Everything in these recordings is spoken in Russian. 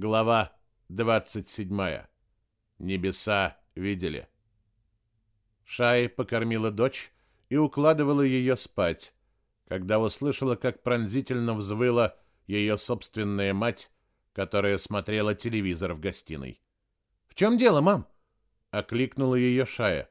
Глава 27. Небеса видели. Шай покормила дочь и укладывала ее спать, когда услышала, как пронзительно взвыла ее собственная мать, которая смотрела телевизор в гостиной. «В чем дело, мам?» — окликнула ее Шая.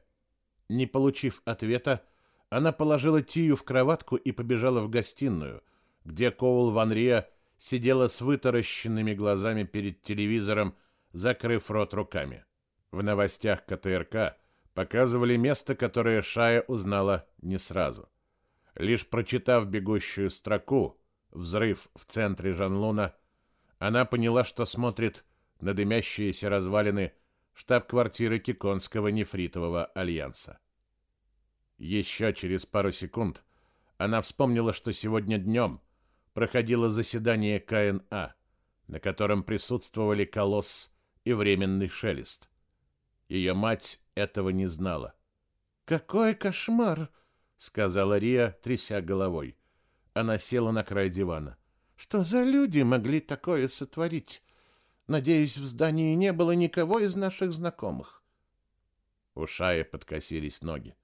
Не получив ответа, она положила Тию в кроватку и побежала в гостиную, где Коул Ван Рия сидела с вытаращенными глазами перед телевизором, закрыв рот руками. В новостях КТРК показывали место, которое Шая узнала не сразу. Лишь прочитав бегущую строку «Взрыв в центре Жанлуна», она поняла, что смотрит на дымящиеся развалины штаб-квартиры Киконского нефритового альянса. Еще через пару секунд она вспомнила, что сегодня днем проходило заседание КНА, на котором присутствовали Колосс и Временный Шелест. Ее мать этого не знала. «Какой кошмар!» — сказала Рия, тряся головой. Она села на край дивана. «Что за люди могли такое сотворить? Надеюсь, в здании не было никого из наших знакомых». У Шаи подкосились ноги.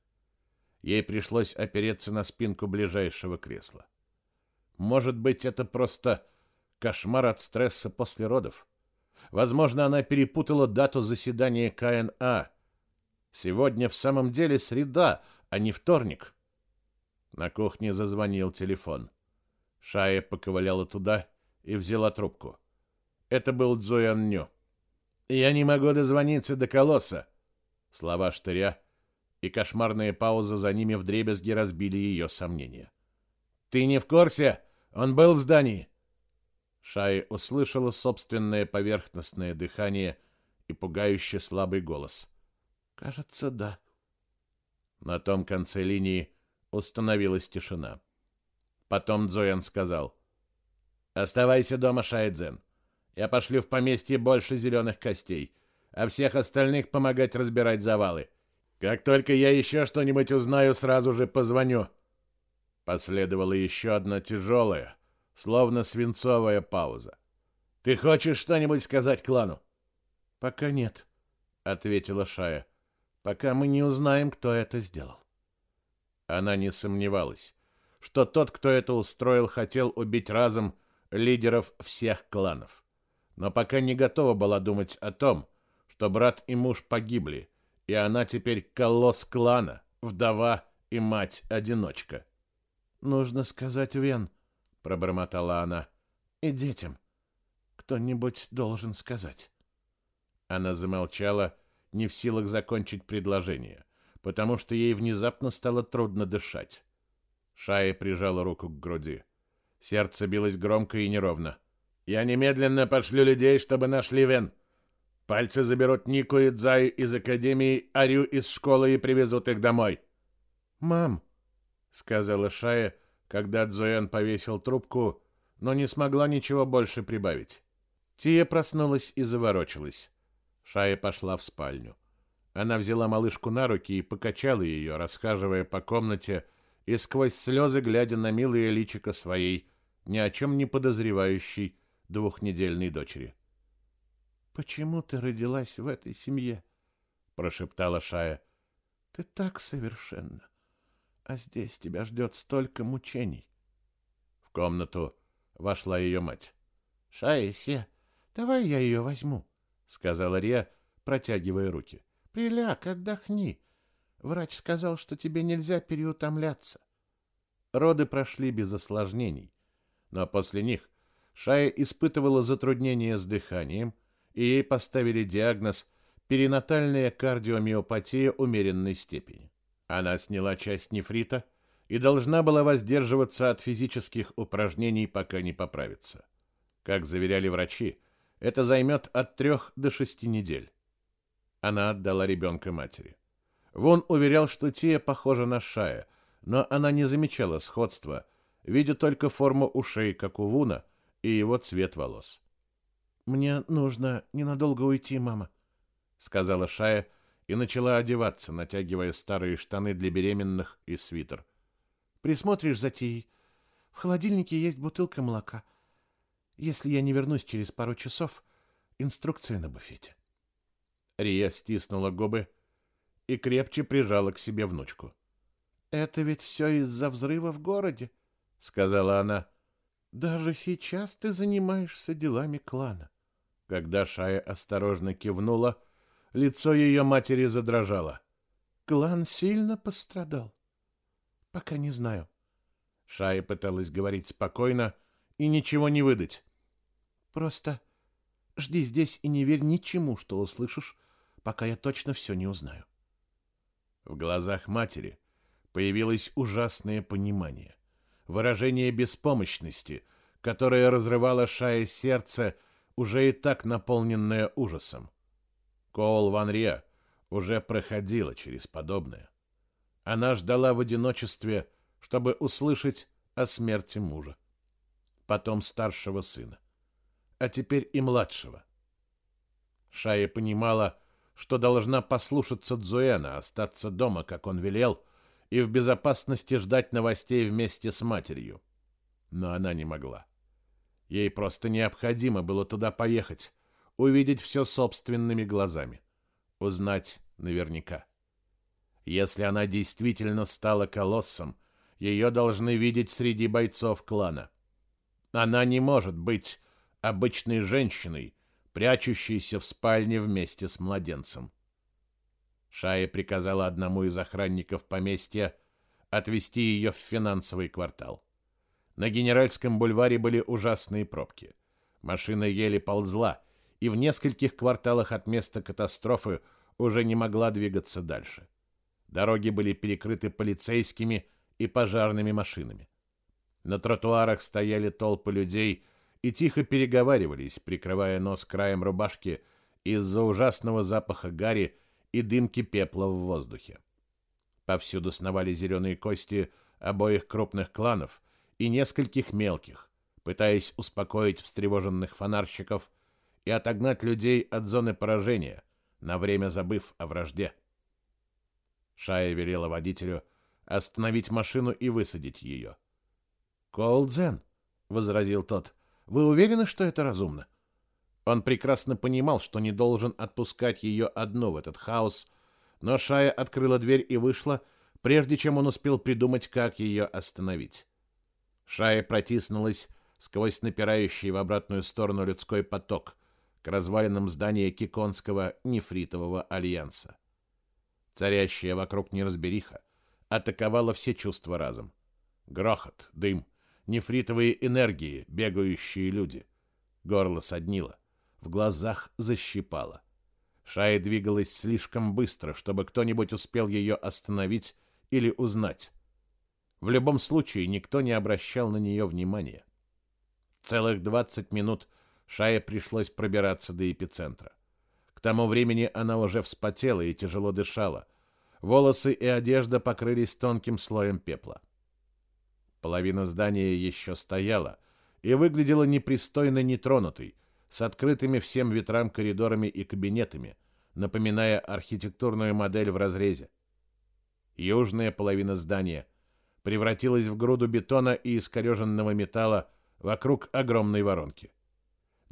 Ей пришлось опереться на спинку ближайшего кресла. Может быть, это просто кошмар от стресса после родов? Возможно, она перепутала дату заседания КНА. Сегодня в самом деле среда, а не вторник. На кухне зазвонил телефон. Шая поковыляла туда и взяла трубку. Это был Цзуян Ню. «Я не могу дозвониться до колосса!» Слова штыря и кошмарная пауза за ними вдребезги разбили ее сомнения. «Ты не в курсе? Он был в здании!» Шай услышала собственное поверхностное дыхание и пугающе слабый голос. «Кажется, да». На том конце линии установилась тишина. Потом Дзоян сказал. «Оставайся дома, Шайдзен. Я пошлю в поместье больше зеленых костей, а всех остальных помогать разбирать завалы. Как только я еще что-нибудь узнаю, сразу же позвоню». Последовала еще одна тяжелая, словно свинцовая пауза. «Ты хочешь что-нибудь сказать клану?» «Пока нет», — ответила Шая, «пока мы не узнаем, кто это сделал». Она не сомневалась, что тот, кто это устроил, хотел убить разом лидеров всех кланов. Но пока не готова была думать о том, что брат и муж погибли, и она теперь колосс клана, вдова и мать-одиночка. Нужно сказать Вен, пробормотала она. И детям. Кто-нибудь должен сказать. Она замолчала, не в силах закончить предложение, потому что ей внезапно стало трудно дышать. Шая прижала руку к груди. Сердце билось громко и неровно. «Я немедленно пошлю людей, чтобы нашли Вен. Пальцы заберут Нику и Дзаю из академии, Арю из школы и привезут их домой». «Мам», сказала Шая, когда Дзоян повесил трубку, но не смогла ничего больше прибавить. Тия проснулась и заворочилась. Шая пошла в спальню. Она взяла малышку на руки и покачала ее, расхаживая по комнате и сквозь слезы глядя на милое личико своей, ни о чем не подозревающей двухнедельной дочери. «Почему ты родилась в этой семье?» — прошептала Шая. «Ты так совершенно а здесь тебя ждет столько мучений. В комнату вошла ее мать. «Шаися, давай я ее возьму», — сказала Рия, протягивая руки. «Приляг, отдохни. Врач сказал, что тебе нельзя переутомляться». Роды прошли без осложнений, но после них Шая испытывала затруднения с дыханием, и ей поставили диагноз перинатальная кардиомиопатия умеренной степени. Она сняла часть нефрита и должна была воздерживаться от физических упражнений, пока не поправится. Как заверяли врачи, это займет от трех до шести недель. Она отдала ребенка матери. Вон уверял, что Тия похожа на Шая, но она не замечала сходства, видя только форму ушей, как у Вуна, и его цвет волос. «Мне нужно ненадолго уйти, мама», — сказала Шая, — и начала одеваться, натягивая старые штаны для беременных и свитер. «Присмотришь за Тией? В холодильнике есть бутылка молока. Если я не вернусь через пару часов, Инструкция на буфете. Рия стиснула губы и крепче прижала к себе внучку. «Это ведь все из-за взрыва в городе», — сказала она. «Даже сейчас ты занимаешься делами клана». Когда Шая осторожно кивнула, лицо ее матери задрожало. «Клан сильно пострадал?» «Пока не знаю». Шая пыталась говорить спокойно и ничего не выдать. «Просто жди здесь и не верь ничему, что услышишь, пока я точно все не узнаю». В глазах матери появилось ужасное понимание, выражение беспомощности, которое разрывало Шае сердце, уже и так наполненное ужасом. Коул Ван уже проходила через подобное. Она ждала в одиночестве, чтобы услышать о смерти мужа, потом старшего сына, а теперь и младшего. Шая понимала, что должна послушаться Дзуэна, остаться дома, как он велел, и в безопасности ждать новостей вместе с матерью. Но она не могла. Ей просто необходимо было туда поехать, увидеть все собственными глазами, узнать наверняка. Если она действительно стала колоссом, ее должны видеть среди бойцов клана. Она не может быть обычной женщиной, прячущейся в спальне вместе с младенцем. Шая приказала одному из охранников поместья отвезти ее в финансовый квартал. На Генеральском бульваре были ужасные пробки. Машина еле ползла, и в нескольких кварталах от места катастрофы уже не могла двигаться дальше. Дороги были перекрыты полицейскими и пожарными машинами. На тротуарах стояли толпы людей и тихо переговаривались, прикрывая нос краем рубашки из-за ужасного запаха гари и дымки пепла в воздухе. Повсюду сновали зеленые кости обоих крупных кланов и нескольких мелких, пытаясь успокоить встревоженных фонарщиков и отогнать людей от зоны поражения, на время забыв о вражде. Шая велела водителю остановить машину и высадить ее. «Коулдзен», — возразил тот, вы уверены, что это разумно? Он прекрасно понимал, что не должен отпускать ее одну в этот хаос, но Шая открыла дверь и вышла, прежде чем он успел придумать, как ее остановить. Шая протиснулась сквозь напирающий в обратную сторону людской поток к развалинам здания Киконского нефритового альянса. Царящая вокруг неразбериха атаковала все чувства разом. Грохот, дым, нефритовые энергии, бегающие люди. Горло соднило, в глазах защипало. Шая двигалась слишком быстро, чтобы кто-нибудь успел ее остановить или узнать. В любом случае, никто не обращал на нее внимания. Целых 20 минут Шае пришлось пробираться до эпицентра. К тому времени она уже вспотела и тяжело дышала. Волосы и одежда покрылись тонким слоем пепла. Половина здания еще стояла и выглядела непристойно нетронутой, с открытыми всем ветрам коридорами и кабинетами, напоминая архитектурную модель в разрезе. Южная половина здания превратилась в груду бетона и искореженного металла вокруг огромной воронки.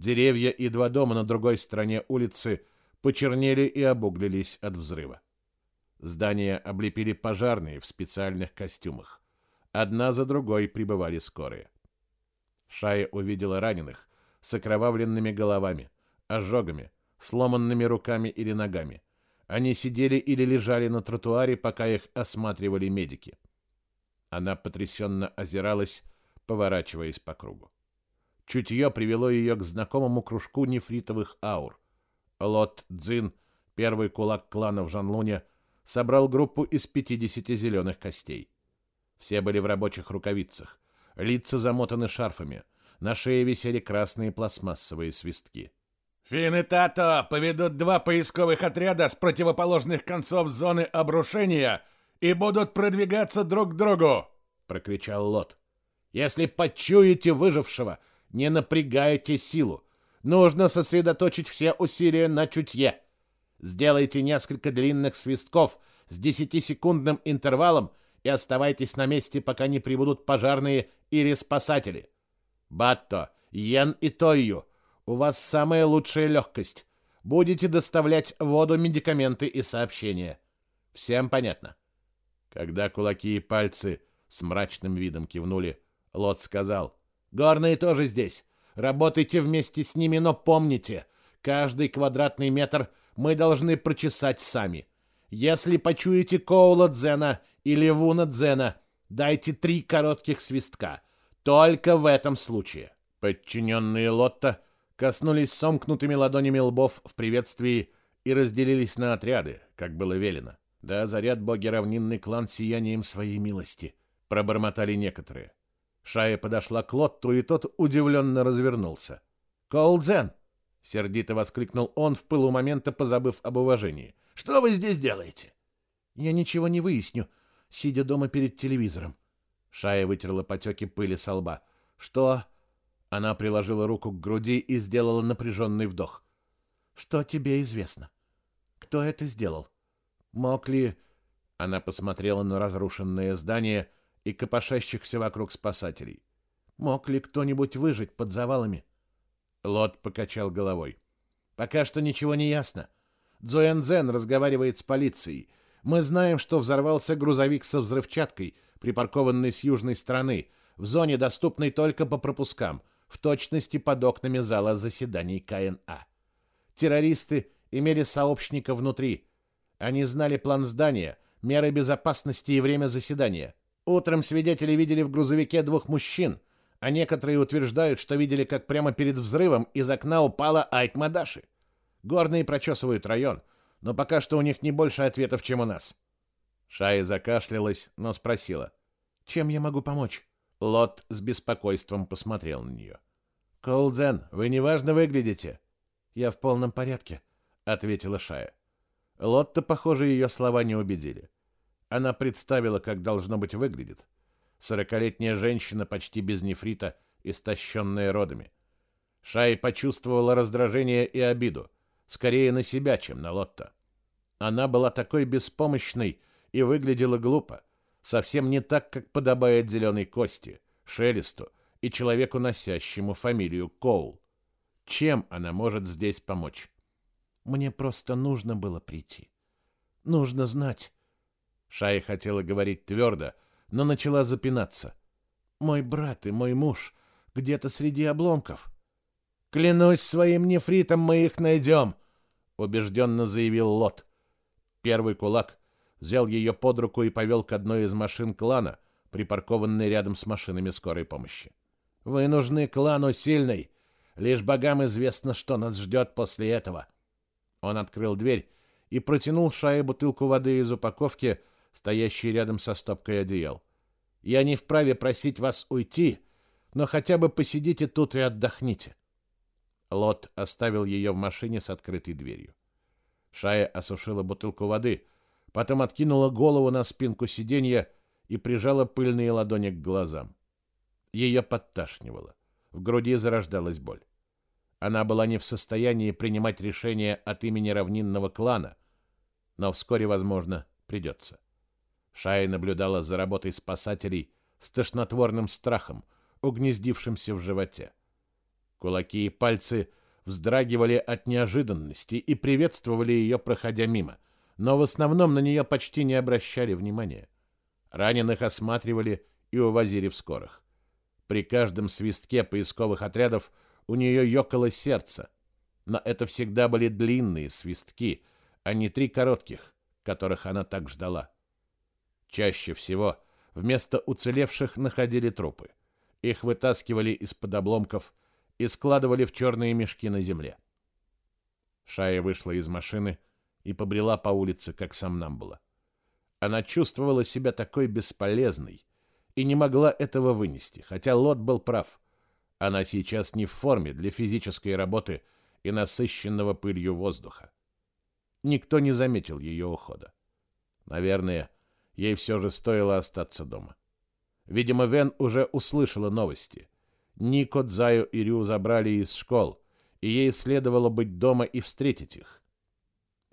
Деревья и два дома на другой стороне улицы почернели и обуглились от взрыва. Здание облепили пожарные в специальных костюмах. Одна за другой прибывали скорые. Шая увидела раненых с окровавленными головами, ожогами, сломанными руками или ногами. Они сидели или лежали на тротуаре, пока их осматривали медики. Она потрясенно озиралась, поворачиваясь по кругу. Чутье привело ее к знакомому кружку нефритовых аур. Лот Цзин, первый кулак клана в Жанлуне, собрал группу из 50 зеленых костей. Все были в рабочих рукавицах. Лица замотаны шарфами. На шее висели красные пластмассовые свистки. «Фин и Тато поведут два поисковых отряда с противоположных концов зоны обрушения и будут продвигаться друг к другу!» — прокричал Лот. «Если почуете выжившего, не напрягайте силу. Нужно сосредоточить все усилия на чутье. Сделайте несколько длинных свистков с десятисекундным интервалом и оставайтесь на месте, пока не прибудут пожарные или спасатели. Батто, Йен и Тойю, У вас самая лучшая легкость. Будете доставлять воду, медикаменты и сообщения. Всем понятно?» Когда кулаки и пальцы с мрачным видом кивнули, Лот сказал, «Горные тоже здесь. Работайте вместе с ними, но помните, каждый квадратный метр мы должны прочесать сами. Если почуете Коула Дзена или Вуна Дзена, дайте три коротких свистка. Только в этом случае». Подчиненные Лотта коснулись сомкнутыми ладонями лбов в приветствии и разделились на отряды, как было велено. Да заряд боги равнинный клан сиянием своей милости, пробормотали некоторые. Шая подошла к Лотту, и тот удивленно развернулся. «Коулдзен!» — сердито воскликнул он в пылу момента, позабыв об уважении. «Что вы здесь делаете?» «Я ничего не выясню, сидя дома перед телевизором». Шая вытерла потеки пыли со лба. «Что?» Она приложила руку к груди и сделала напряженный вдох. «Что тебе известно? Кто это сделал? Мог ли...» Она посмотрела на разрушенное здание и копошащихся вокруг спасателей. «Мог ли кто-нибудь выжить под завалами?» Лот покачал головой. «Пока что ничего не ясно. Цзуэнзен разговаривает с полицией. Мы знаем, что взорвался грузовик со взрывчаткой, припаркованный с южной стороны, в зоне, доступной только по пропускам, в точности под окнами зала заседаний КНА. Террористы имели сообщника внутри, они знали план здания, меры безопасности и время заседания. Утром свидетели видели в грузовике двух мужчин, а некоторые утверждают, что видели, как прямо перед взрывом из окна упала Айтмадаши. Горные прочесывают район, но пока что у них не больше ответов, чем у нас. Шая закашлялась, но спросила. «Чем я могу помочь?» Лот с беспокойством посмотрел на нее. «Коулдзен, вы неважно выглядите». «Я в полном порядке», — ответила Шая. Лотта, похоже, ее слова не убедили. Она представила, как должно быть выглядит. Сорокалетняя женщина, почти без нефрита, истощенная родами. Шай почувствовала раздражение и обиду, скорее на себя, чем на Лотта. Она была такой беспомощной и выглядела глупо, совсем не так, как подобает зеленой кости, шелесту и человеку, носящему фамилию Коул. Чем она может здесь помочь? Мне просто нужно было прийти. Нужно знать. Шая хотела говорить твердо, но начала запинаться. Мой брат и мой муж где-то среди обломков. Клянусь своим нефритом, мы их найдем, убежденно заявил Лот. Первый кулак взял ее под руку и повел к одной из машин клана, припаркованной рядом с машинами скорой помощи. Вы нужны клану сильной. Лишь богам известно, что нас ждет после этого. Он открыл дверь и протянул Шае бутылку воды из упаковки, стоящей рядом со стопкой одеял. «Я не вправе просить вас уйти, но хотя бы посидите тут и отдохните». Лот оставил ее в машине с открытой дверью. Шая осушила бутылку воды, потом откинула голову на спинку сиденья и прижала пыльные ладони к глазам. Ее подташнивало. В груди зарождалась боль. Она была не в состоянии принимать решения от имени равнинного клана, но вскоре, возможно, придется. Шая наблюдала за работой спасателей с тошнотворным страхом, угнездившимся в животе. Кулаки и пальцы вздрагивали от неожиданности и приветствовали ее, проходя мимо, но в основном на нее почти не обращали внимания. Раненых осматривали и увозили в скорых. При каждом свистке поисковых отрядов у нее ёкало сердце. Но это всегда были длинные свистки, а не три коротких, которых она так ждала. Чаще всего вместо уцелевших находили трупы. Их вытаскивали из-под обломков и складывали в черные мешки на земле. Шая вышла из машины и побрела по улице, как сам нам было. Она чувствовала себя такой бесполезной и не могла этого вынести, хотя Лот был прав. Она сейчас не в форме для физической работы и насыщенного пылью воздуха. Никто не заметил ее ухода. Наверное, ей все же стоило остаться дома. Видимо, Вен уже услышала новости. Нико, Дзаю и Рю забрали из школ, и ей следовало быть дома и встретить их.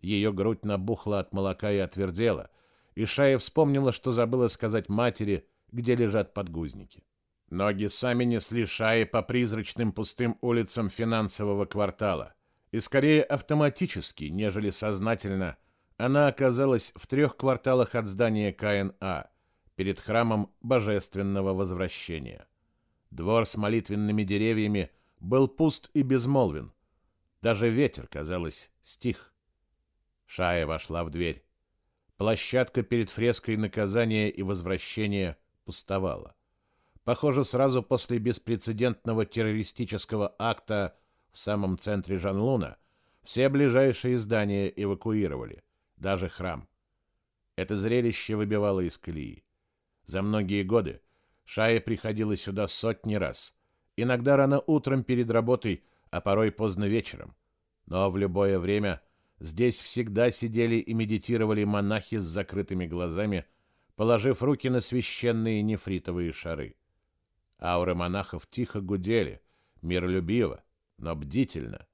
Ее грудь набухла от молока и отвердела, и Шая вспомнила, что забыла сказать матери, где лежат подгузники. Ноги сами несли Шаи по призрачным пустым улицам финансового квартала. И скорее автоматически, нежели сознательно, она оказалась в трех кварталах от здания КНА, перед храмом Божественного Возвращения. Двор с молитвенными деревьями был пуст и безмолвен. Даже ветер, казалось, стих. Шая вошла в дверь. Площадка перед фреской наказания и возвращения пустовала. Похоже, сразу после беспрецедентного террористического акта в самом центре Жанлуна все ближайшие здания эвакуировали, даже храм. Это зрелище выбивало из колеи. За многие годы Шае приходила сюда сотни раз. Иногда рано утром перед работой, а порой поздно вечером. Но в любое время здесь всегда сидели и медитировали монахи с закрытыми глазами, положив руки на священные нефритовые шары. Ауры монахов тихо гудели, миролюбиво, но бдительно.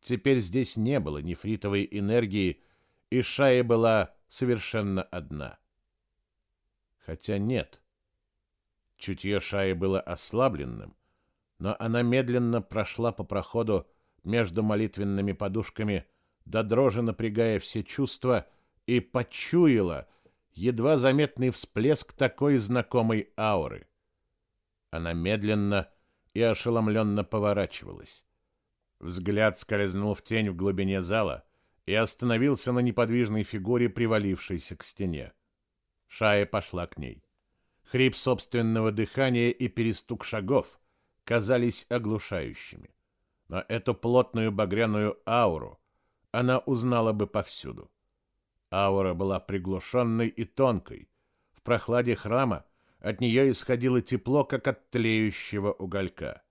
Теперь здесь не было нефритовой энергии, и Шая была совершенно одна. Хотя нет. Чутье Шаи было ослабленным, но она медленно прошла по проходу между молитвенными подушками, до дрожи напрягая все чувства, и почуяла едва заметный всплеск такой знакомой ауры. Она медленно и ошеломленно поворачивалась. Взгляд скользнул в тень в глубине зала и остановился на неподвижной фигуре, привалившейся к стене. Шая пошла к ней. Хрип собственного дыхания и перестук шагов казались оглушающими. Но эту плотную багряную ауру она узнала бы повсюду. Аура была приглушенной и тонкой. В прохладе храма от нее исходило тепло, как от тлеющего уголька.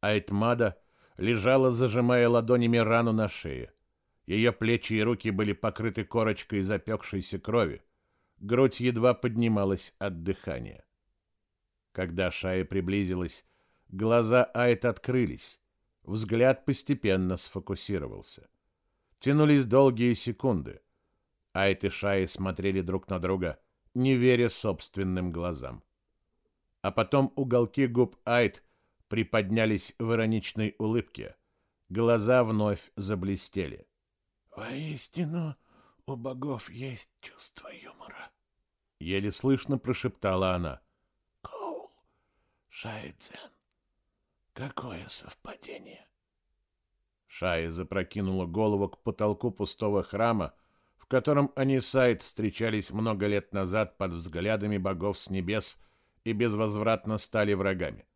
Айтмада лежала, зажимая ладонями рану на шее. Ее плечи и руки были покрыты корочкой запекшейся крови. Грудь едва поднималась от дыхания. Когда Шая приблизилась, глаза Айт открылись. Взгляд постепенно сфокусировался. Тянулись долгие секунды. Айт и Шая смотрели друг на друга — не веря собственным глазам. А потом уголки губ Айт приподнялись в ироничной улыбке. Глаза вновь заблестели. «Воистину, у богов есть чувство юмора», — еле слышно прошептала она. «Коул, Шайдзен, какое совпадение!» Шая запрокинула голову к потолку пустого храма, котором они сайт встречались много лет назад под взглядами богов с небес и безвозвратно стали врагами.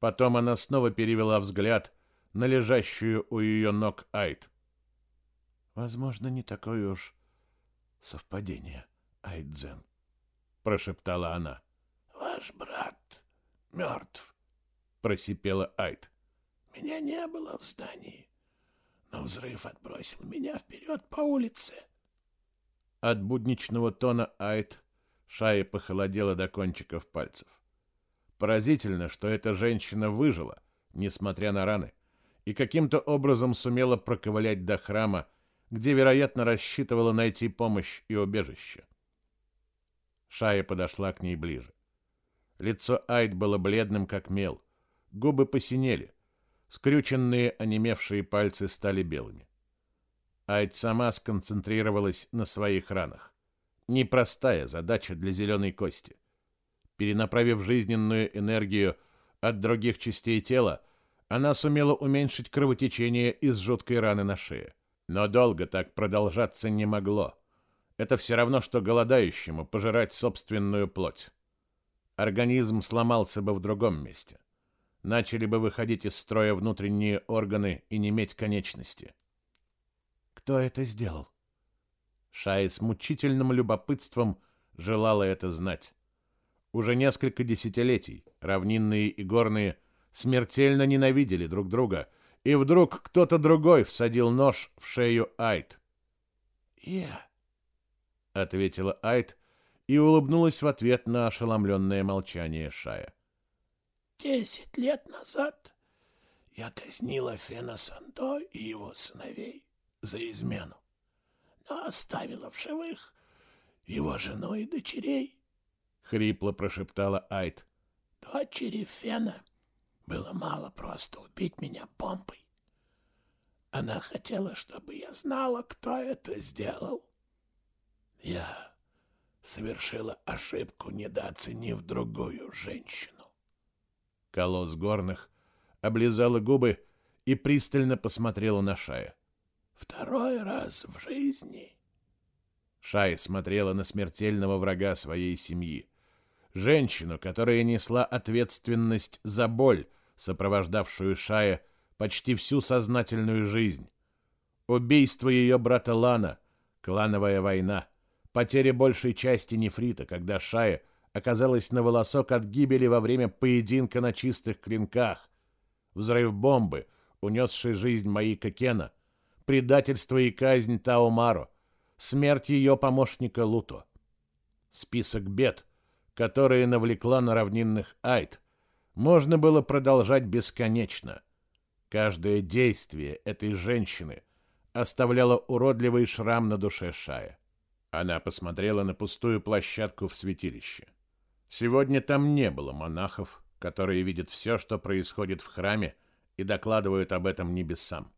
Потом она снова перевела взгляд на лежащую у ее ног Айт. «Возможно, не такое уж совпадение, Айдзен», — прошептала она. «Ваш брат мертв», — просипела Айт. «Меня не было в здании, но взрыв отбросил меня вперед по улице». От будничного тона Айт Шая похолодела до кончиков пальцев. Поразительно, что эта женщина выжила, несмотря на раны, и каким-то образом сумела проковылять до храма, где, вероятно, рассчитывала найти помощь и убежище. Шая подошла к ней ближе. Лицо Айт было бледным, как мел. Губы посинели. Скрюченные, онемевшие пальцы стали белыми. Айд сама сконцентрировалась на своих ранах. Непростая задача для зеленой кости. Перенаправив жизненную энергию от других частей тела, она сумела уменьшить кровотечение из жуткой раны на шее. Но долго так продолжаться не могло. Это все равно, что голодающему пожирать собственную плоть. Организм сломался бы в другом месте. Начали бы выходить из строя внутренние органы и не иметь конечности. Кто это сделал? Шай с мучительным любопытством желала это знать. Уже несколько десятилетий равнинные и горные смертельно ненавидели друг друга, и вдруг кто-то другой всадил нож в шею Айт. «Я», — ответила Айт и улыбнулась в ответ на ошеломленное молчание Шая. «Десять лет назад я казнила Фена Сандо и его сыновей за измену, но оставила в живых его жену и дочерей. Хрипло прошептала Айт. Дочери Фена было мало просто убить меня помпой. Она хотела, чтобы я знала, кто это сделал. Я совершила ошибку, недооценив другую женщину. Колосс горных облизала губы и пристально посмотрела на Шая. Второй раз в жизни. Шай смотрела на смертельного врага своей семьи. Женщину, которая несла ответственность за боль, сопровождавшую Шая почти всю сознательную жизнь. Убийство ее брата Лана, клановая война, потеря большей части нефрита, когда Шая оказалась на волосок от гибели во время поединка на чистых клинках, взрыв бомбы, унесший жизнь Маика Кена, предательство и казнь Таумару, смерть ее помощника Луто. Список бед, которые навлекла на равнинных Айт, можно было продолжать бесконечно. Каждое действие этой женщины оставляло уродливый шрам на душе Шая. Она посмотрела на пустую площадку в святилище. Сегодня там не было монахов, которые видят все, что происходит в храме, и докладывают об этом небесам.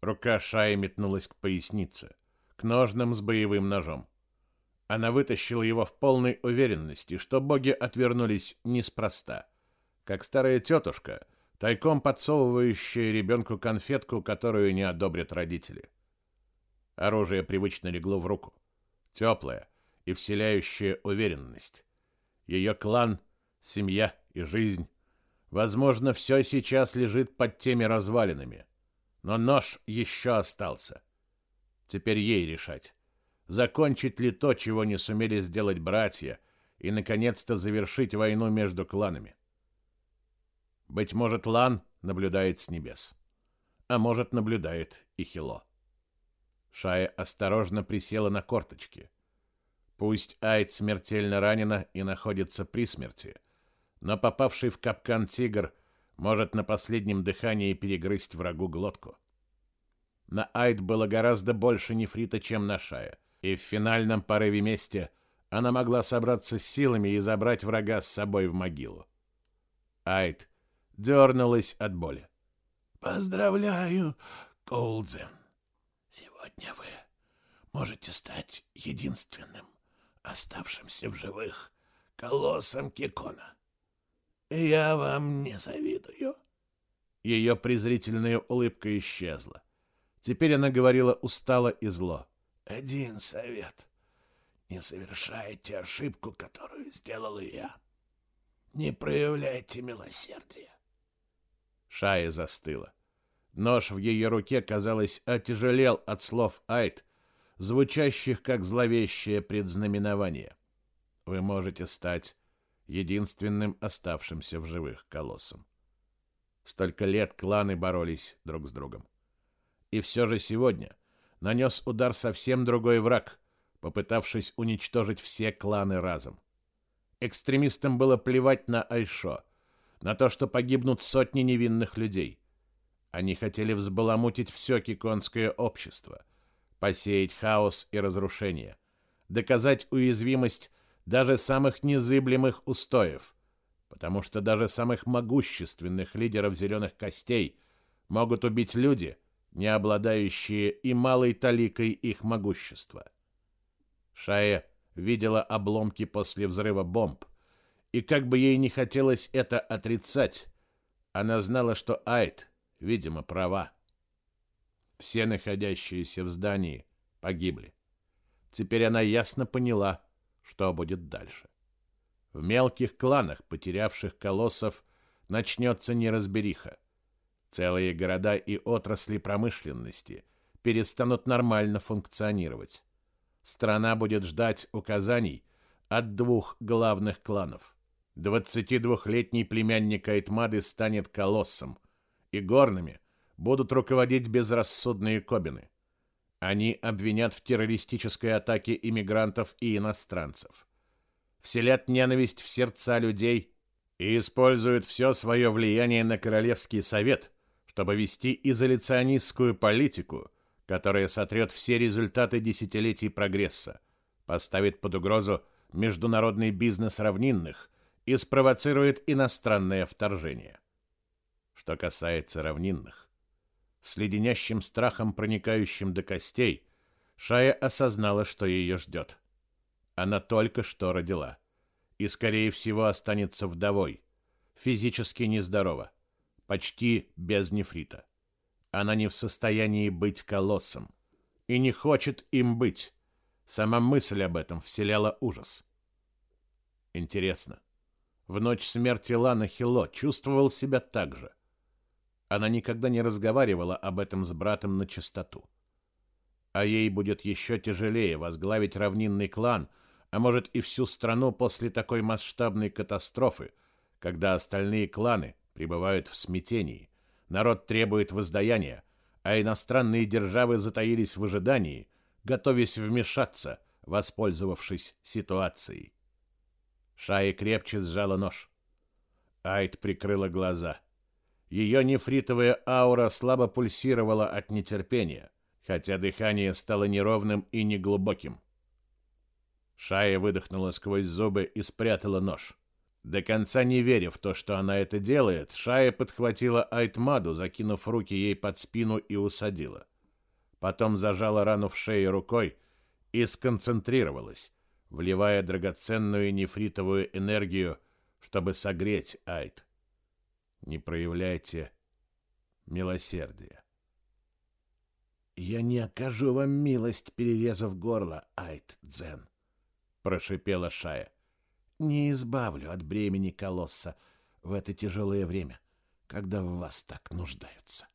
Рука Шая метнулась к пояснице, к ножнам с боевым ножом. Она вытащила его в полной уверенности, что боги отвернулись неспроста, как старая тетушка, тайком подсовывающая ребенку конфетку, которую не одобрят родители. Оружие привычно легло в руку, теплое и вселяющее уверенность. Ее клан, семья и жизнь Возможно, все сейчас лежит под теми развалинами. Но нож еще остался. Теперь ей решать, закончить ли то, чего не сумели сделать братья, и, наконец-то, завершить войну между кланами. Быть может, Лан наблюдает с небес. А может, наблюдает и Хило. Шая осторожно присела на корточки. Пусть Айд смертельно ранена и находится при смерти — но попавший в капкан тигр может на последнем дыхании перегрызть врагу глотку. На Айд было гораздо больше нефрита, чем на Шая, и в финальном порыве мести она могла собраться с силами и забрать врага с собой в могилу. Айд дернулась от боли. «Поздравляю, Коулдзен. Сегодня вы можете стать единственным оставшимся в живых колоссом Кикона. Я вам не завидую. Ее презрительная улыбка исчезла. Теперь она говорила устало и зло. Один совет. Не совершайте ошибку, которую сделала я. Не проявляйте милосердия. Шая застыла. Нож в ее руке, казалось, отяжелел от слов Айт, звучащих как зловещее предзнаменование. Вы можете стать единственным оставшимся в живых колоссом. Столько лет кланы боролись друг с другом. И все же сегодня нанес удар совсем другой враг, попытавшись уничтожить все кланы разом. Экстремистам было плевать на Айшо, на то, что погибнут сотни невинных людей. Они хотели взбаламутить все киконское общество, посеять хаос и разрушение, доказать уязвимость даже самых незыблемых устоев, потому что даже самых могущественных лидеров зеленых костей могут убить люди, не обладающие и малой таликой их могущества. Шая видела обломки после взрыва бомб, и как бы ей не хотелось это отрицать, она знала, что Айт, видимо, права. Все находящиеся в здании погибли. Теперь она ясно поняла, что будет дальше. В мелких кланах, потерявших колоссов, начнется неразбериха. Целые города и отрасли промышленности перестанут нормально функционировать. Страна будет ждать указаний от двух главных кланов. 22-летний племянник Айтмады станет колоссом, и горными будут руководить безрассудные кобины. Они обвинят в террористической атаке иммигрантов и иностранцев. Вселят ненависть в сердца людей и используют все свое влияние на Королевский совет, чтобы вести изоляционистскую политику, которая сотрет все результаты десятилетий прогресса, поставит под угрозу международный бизнес равнинных и спровоцирует иностранное вторжение. Что касается равнинных, с леденящим страхом, проникающим до костей, Шая осознала, что ее ждет. Она только что родила и, скорее всего, останется вдовой, физически нездорова, почти без нефрита. Она не в состоянии быть колоссом и не хочет им быть. Сама мысль об этом вселяла ужас. Интересно, в ночь смерти Лана Хило чувствовал себя так же. Она никогда не разговаривала об этом с братом на чистоту. А ей будет еще тяжелее возглавить равнинный клан, а может и всю страну после такой масштабной катастрофы, когда остальные кланы пребывают в смятении, народ требует воздаяния, а иностранные державы затаились в ожидании, готовясь вмешаться, воспользовавшись ситуацией. Шая крепче сжала нож. Айд прикрыла глаза. Ее нефритовая аура слабо пульсировала от нетерпения, хотя дыхание стало неровным и неглубоким. Шая выдохнула сквозь зубы и спрятала нож. До конца не веря в то, что она это делает, Шая подхватила Айтмаду, закинув руки ей под спину и усадила. Потом зажала рану в шее рукой и сконцентрировалась, вливая драгоценную нефритовую энергию, чтобы согреть Айт. Не проявляйте милосердия. «Я не окажу вам милость, перерезав горло, Айт Дзен», — прошипела Шая не избавлю от бремени колосса в это тяжелое время, когда в вас так нуждаются.